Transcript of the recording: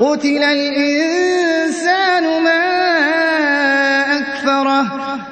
قُتِلَ الْإِنسَانُ مَا أَكْفَرَهُ